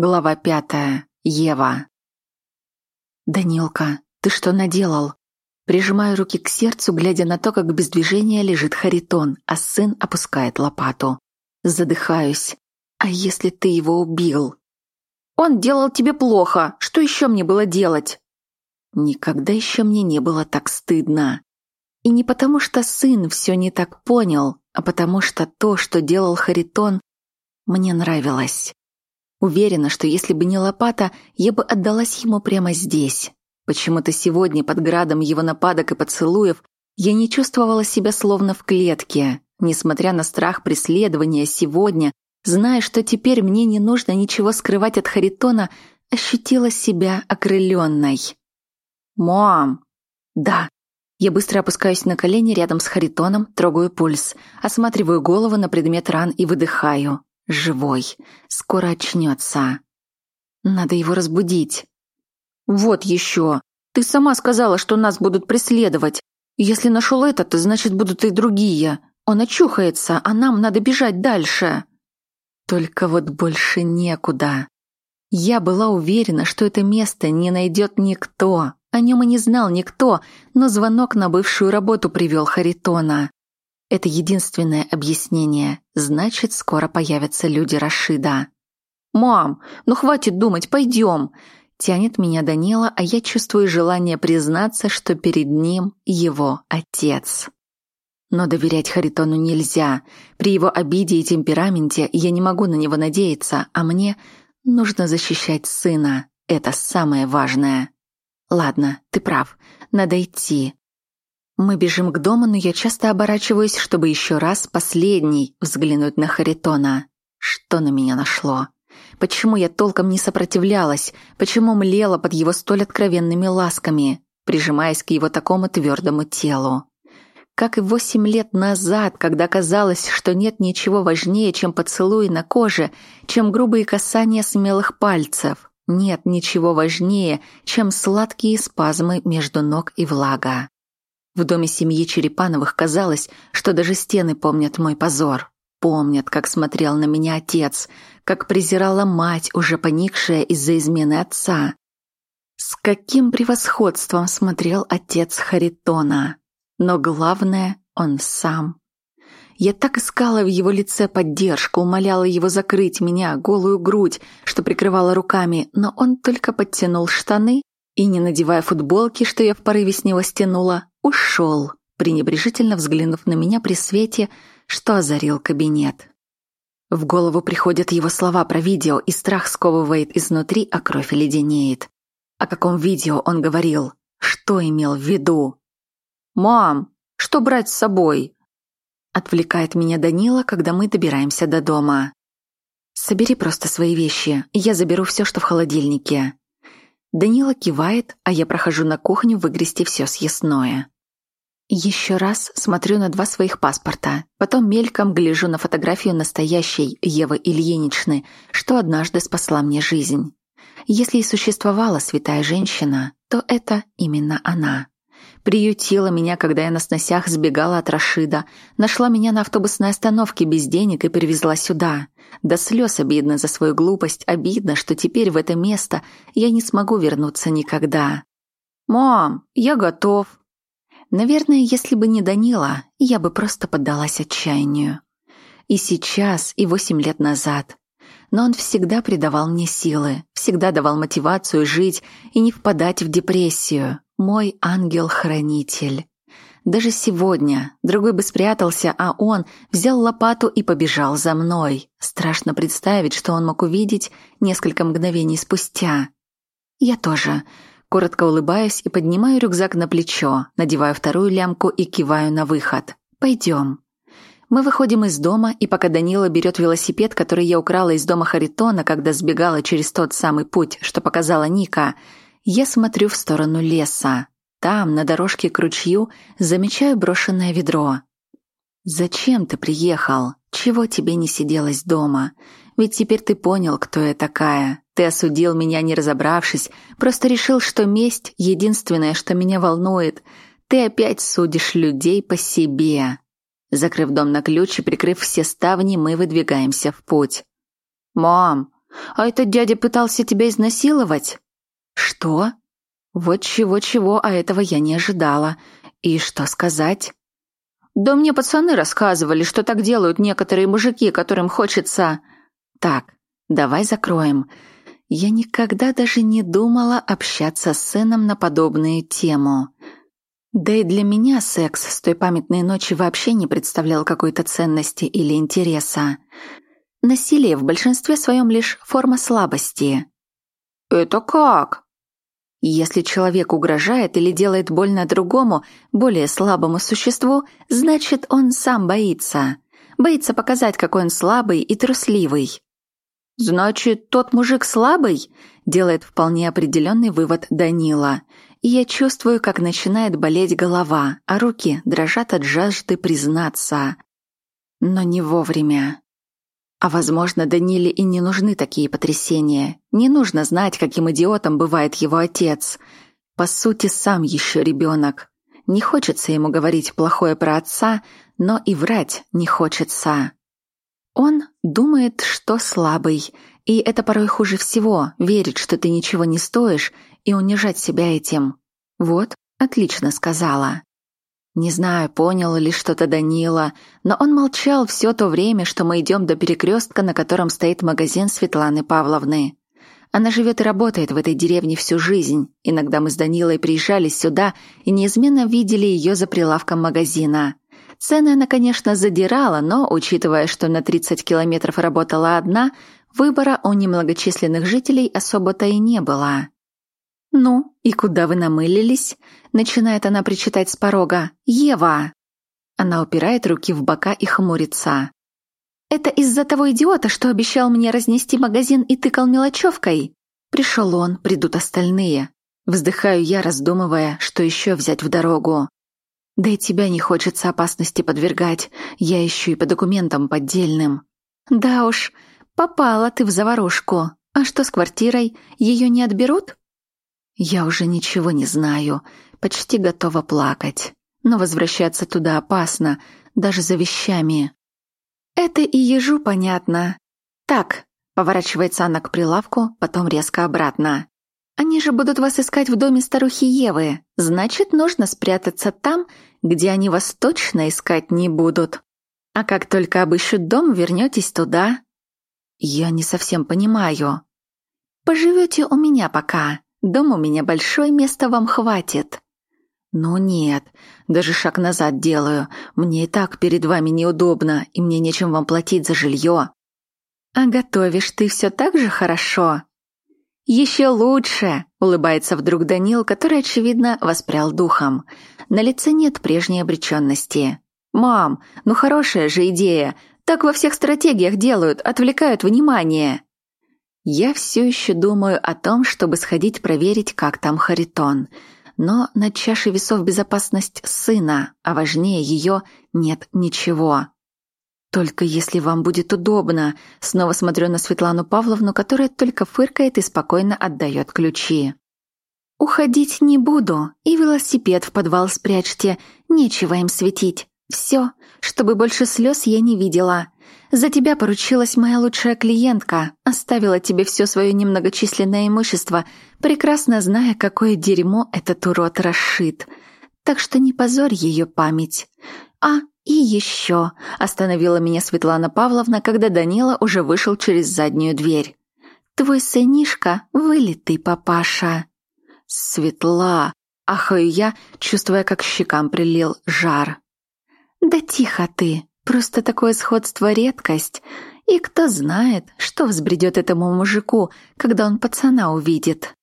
Глава пятая. Ева. «Данилка, ты что наделал?» Прижимаю руки к сердцу, глядя на то, как без движения лежит Харитон, а сын опускает лопату. Задыхаюсь. «А если ты его убил?» «Он делал тебе плохо. Что еще мне было делать?» Никогда еще мне не было так стыдно. И не потому, что сын все не так понял, а потому что то, что делал Харитон, мне нравилось. Уверена, что если бы не лопата, я бы отдалась ему прямо здесь. Почему-то сегодня под градом его нападок и поцелуев я не чувствовала себя словно в клетке. Несмотря на страх преследования сегодня, зная, что теперь мне не нужно ничего скрывать от Харитона, ощутила себя окрыленной. «Мам!» «Да». Я быстро опускаюсь на колени рядом с Харитоном, трогаю пульс, осматриваю голову на предмет ран и выдыхаю. Живой. Скоро очнется. Надо его разбудить. Вот еще. Ты сама сказала, что нас будут преследовать. Если нашел этот, значит, будут и другие. Он очухается, а нам надо бежать дальше. Только вот больше некуда. Я была уверена, что это место не найдет никто. О нем и не знал никто, но звонок на бывшую работу привел Харитона. Это единственное объяснение. Значит, скоро появятся люди Рашида. «Мам, ну хватит думать, пойдем!» Тянет меня Данила, а я чувствую желание признаться, что перед ним его отец. Но доверять Харитону нельзя. При его обиде и темпераменте я не могу на него надеяться, а мне нужно защищать сына. Это самое важное. Ладно, ты прав. Надо идти. Мы бежим к дому, но я часто оборачиваюсь, чтобы еще раз, последний, взглянуть на Харитона. Что на меня нашло? Почему я толком не сопротивлялась? Почему млела под его столь откровенными ласками, прижимаясь к его такому твердому телу? Как и восемь лет назад, когда казалось, что нет ничего важнее, чем поцелуи на коже, чем грубые касания смелых пальцев. Нет ничего важнее, чем сладкие спазмы между ног и влага. В доме семьи Черепановых казалось, что даже стены помнят мой позор. Помнят, как смотрел на меня отец, как презирала мать, уже поникшая из-за измены отца. С каким превосходством смотрел отец Харитона. Но главное, он сам. Я так искала в его лице поддержку, умоляла его закрыть меня, голую грудь, что прикрывала руками, но он только подтянул штаны и, не надевая футболки, что я в порыве с него стянула, ушел, пренебрежительно взглянув на меня при свете, что озарил кабинет. В голову приходят его слова про видео, и страх сковывает изнутри, а кровь леденеет. О каком видео он говорил? Что имел в виду? «Мам, что брать с собой?» Отвлекает меня Данила, когда мы добираемся до дома. «Собери просто свои вещи, я заберу все, что в холодильнике». Данила кивает, а я прохожу на кухню выгрести все съестное. Еще раз смотрю на два своих паспорта, потом мельком гляжу на фотографию настоящей Евы Ильиничны, что однажды спасла мне жизнь. Если и существовала святая женщина, то это именно она. Приютила меня, когда я на сносях сбегала от Рашида, нашла меня на автобусной остановке без денег и перевезла сюда. До слез обидно за свою глупость, обидно, что теперь в это место я не смогу вернуться никогда. «Мам, я готов». Наверное, если бы не Данила, я бы просто поддалась отчаянию. И сейчас, и восемь лет назад. Но он всегда придавал мне силы, всегда давал мотивацию жить и не впадать в депрессию. Мой ангел-хранитель. Даже сегодня другой бы спрятался, а он взял лопату и побежал за мной. Страшно представить, что он мог увидеть несколько мгновений спустя. Я тоже. Коротко улыбаюсь и поднимаю рюкзак на плечо, надеваю вторую лямку и киваю на выход. Пойдем. Мы выходим из дома, и пока Данила берет велосипед, который я украла из дома Харитона, когда сбегала через тот самый путь, что показала Ника, я смотрю в сторону леса. Там, на дорожке к ручью, замечаю брошенное ведро. «Зачем ты приехал? Чего тебе не сиделось дома? Ведь теперь ты понял, кто я такая. Ты осудил меня, не разобравшись, просто решил, что месть — единственное, что меня волнует. Ты опять судишь людей по себе». Закрыв дом на ключ и прикрыв все ставни, мы выдвигаемся в путь. «Мам, А этот дядя пытался тебя изнасиловать?» «Что?» «Вот чего-чего, а этого я не ожидала. И что сказать?» «Да мне пацаны рассказывали, что так делают некоторые мужики, которым хочется...» «Так, давай закроем. Я никогда даже не думала общаться с сыном на подобную тему. Да и для меня секс с той памятной ночи вообще не представлял какой-то ценности или интереса. Насилие в большинстве своем лишь форма слабости. «Это как?» Если человек угрожает или делает больно другому, более слабому существу, значит, он сам боится. Боится показать, какой он слабый и трусливый. «Значит, тот мужик слабый?» – делает вполне определенный вывод Данила. И я чувствую, как начинает болеть голова, а руки дрожат от жажды признаться. Но не вовремя. А возможно, Даниле и не нужны такие потрясения. Не нужно знать, каким идиотом бывает его отец. По сути, сам еще ребенок. Не хочется ему говорить плохое про отца, но и врать не хочется. Он думает, что слабый, и это порой хуже всего — верить, что ты ничего не стоишь, и унижать себя этим. Вот, отлично сказала. Не знаю, понял ли что-то Данила, но он молчал все то время, что мы идем до перекрестка, на котором стоит магазин Светланы Павловны. Она живет и работает в этой деревне всю жизнь. Иногда мы с Данилой приезжали сюда и неизменно видели ее за прилавком магазина. Цены она, конечно, задирала, но, учитывая, что на 30 километров работала одна, выбора у немногочисленных жителей особо-то и не было. «Ну, и куда вы намылились?» Начинает она причитать с порога. «Ева!» Она упирает руки в бока и хмурится. «Это из-за того идиота, что обещал мне разнести магазин и тыкал мелочевкой?» Пришел он, придут остальные. Вздыхаю я, раздумывая, что еще взять в дорогу. Да и тебя не хочется опасности подвергать. Я ищу и по документам поддельным. Да уж, попала ты в заварушку. А что с квартирой? Ее не отберут? Я уже ничего не знаю. Почти готова плакать. Но возвращаться туда опасно, даже за вещами. Это и ежу понятно. Так, поворачивается она к прилавку, потом резко обратно. Они же будут вас искать в доме старухи Евы. Значит, нужно спрятаться там, где они вас точно искать не будут. А как только обыщут дом, вернетесь туда. Я не совсем понимаю. Поживете у меня пока. Дом у меня большой, места вам хватит. Ну нет, даже шаг назад делаю. Мне и так перед вами неудобно, и мне нечем вам платить за жилье. А готовишь ты все так же хорошо? «Еще лучше!» — улыбается вдруг Данил, который, очевидно, воспрял духом. На лице нет прежней обреченности. «Мам, ну хорошая же идея! Так во всех стратегиях делают, отвлекают внимание!» Я все еще думаю о том, чтобы сходить проверить, как там Харитон. Но на чаше весов безопасность сына, а важнее ее нет ничего. «Только если вам будет удобно», снова смотрю на Светлану Павловну, которая только фыркает и спокойно отдает ключи. «Уходить не буду, и велосипед в подвал спрячьте, нечего им светить. Все, чтобы больше слез я не видела. За тебя поручилась моя лучшая клиентка, оставила тебе все свое немногочисленное имущество, прекрасно зная, какое дерьмо этот урод расшит. Так что не позорь ее память. А, «И еще», — остановила меня Светлана Павловна, когда Данила уже вышел через заднюю дверь. «Твой сынишка — вылитый папаша». «Светла!» — ахаю я, чувствуя, как щекам прилил жар. «Да тихо ты, просто такое сходство — редкость. И кто знает, что взбредет этому мужику, когда он пацана увидит».